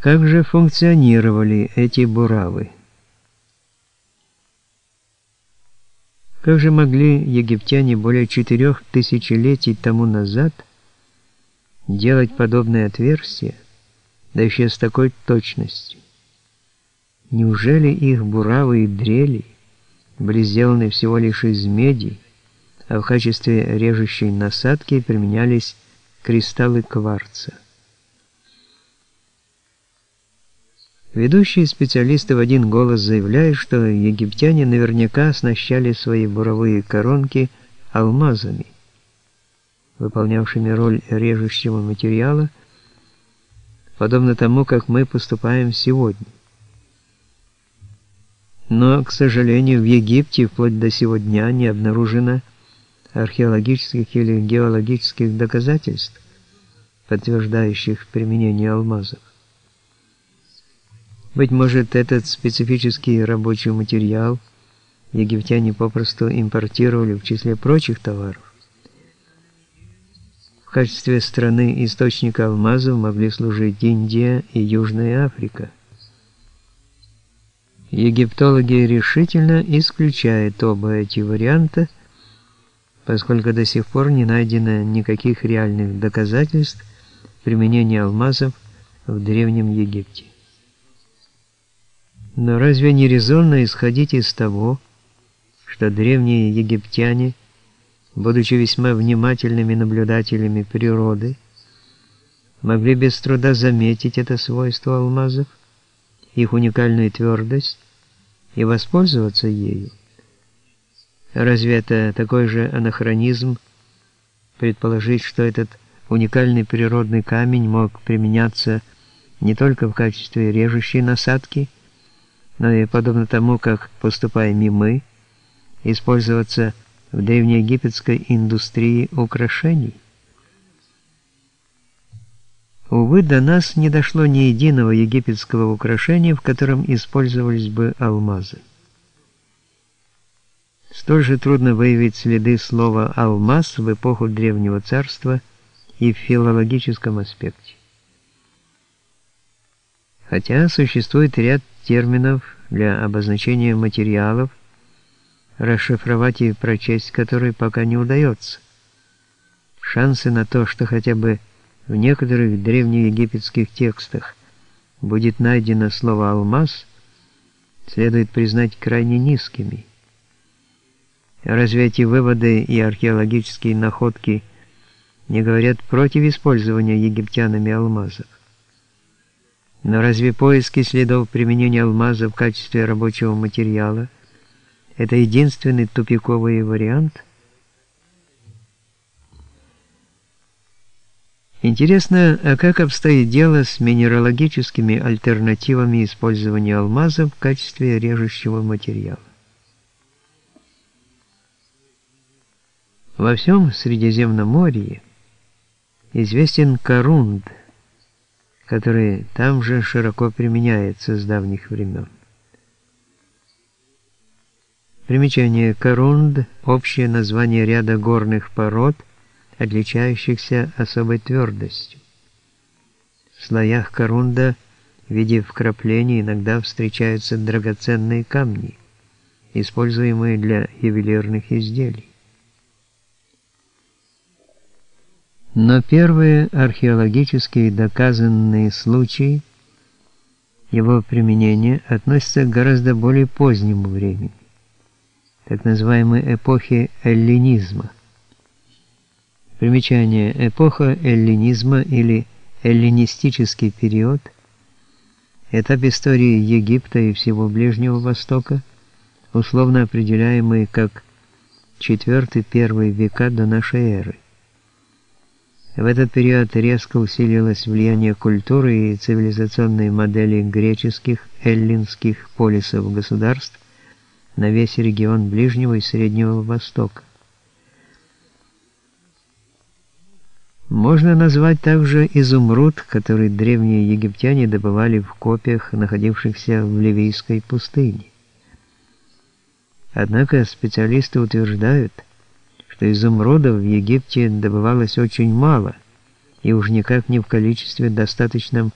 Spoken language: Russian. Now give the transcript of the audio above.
Как же функционировали эти буравы? Как же могли египтяне более четырех тысячелетий тому назад делать подобные отверстия, да еще с такой точностью? Неужели их буравы и дрели были сделаны всего лишь из меди, а в качестве режущей насадки применялись кристаллы кварца? Ведущие специалисты в один голос заявляют, что египтяне наверняка оснащали свои буровые коронки алмазами, выполнявшими роль режущего материала, подобно тому, как мы поступаем сегодня. Но, к сожалению, в Египте вплоть до сего дня не обнаружено археологических или геологических доказательств, подтверждающих применение алмазов. Быть может, этот специфический рабочий материал египтяне попросту импортировали в числе прочих товаров. В качестве страны источника алмазов могли служить Индия и Южная Африка. Египтологи решительно исключают оба эти варианта, поскольку до сих пор не найдено никаких реальных доказательств применения алмазов в Древнем Египте. Но разве не резонно исходить из того, что древние египтяне, будучи весьма внимательными наблюдателями природы, могли без труда заметить это свойство алмазов, их уникальную твердость и воспользоваться ею? Разве это такой же анахронизм предположить, что этот уникальный природный камень мог применяться не только в качестве режущей насадки, но и подобно тому, как поступаем и мы, использоваться в древнеегипетской индустрии украшений. Увы, до нас не дошло ни единого египетского украшения, в котором использовались бы алмазы. Столь же трудно выявить следы слова «алмаз» в эпоху Древнего Царства и в филологическом аспекте. Хотя существует ряд терминов для обозначения материалов, расшифровать и прочесть которые пока не удается. Шансы на то, что хотя бы в некоторых древнеегипетских текстах будет найдено слово «алмаз», следует признать крайне низкими. Разве эти выводы и археологические находки не говорят против использования египтянами алмазов? Но разве поиски следов применения алмаза в качестве рабочего материала – это единственный тупиковый вариант? Интересно, а как обстоит дело с минералогическими альтернативами использования алмаза в качестве режущего материала? Во всем Средиземноморье известен корунд – который там же широко применяется с давних времен. Примечание Корунд – общее название ряда горных пород, отличающихся особой твердостью. В слоях Корунда в виде вкраплений иногда встречаются драгоценные камни, используемые для ювелирных изделий. Но первые археологические доказанные случаи его применения относятся к гораздо более позднему времени, так называемой эпохе эллинизма. Примечание эпоха эллинизма или эллинистический период этап истории Египта и всего Ближнего Востока, условно определяемый как 4-1 века до нашей эры. В этот период резко усилилось влияние культуры и цивилизационной модели греческих, эллинских полисов государств на весь регион Ближнего и Среднего Востока. Можно назвать также изумруд, который древние египтяне добывали в копиях, находившихся в Ливийской пустыне. Однако специалисты утверждают, что изумрудов в Египте добывалось очень мало, и уж никак не в количестве достаточном